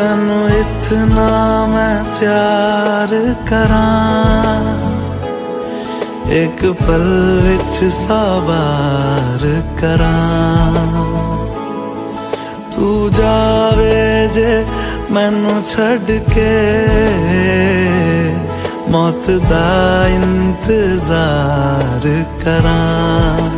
ਤੈਨੂੰ ਇਤਨਾ ਮੈਂ ਪਿਆਰ ਕਰਾਂ। ਇੱਕ ਪਲ ਵਿੱਚ ਸਵਾਰ ਕਰਾਂ। ਤੂੰ ਜਾਵੇ ਜੇ ਮੈਨੂੰ ਛੱਡ ਕੇ, ਮੌਤ ਦਾ ਇੰਤਜ਼ਾਰ ਕਰਾਂ।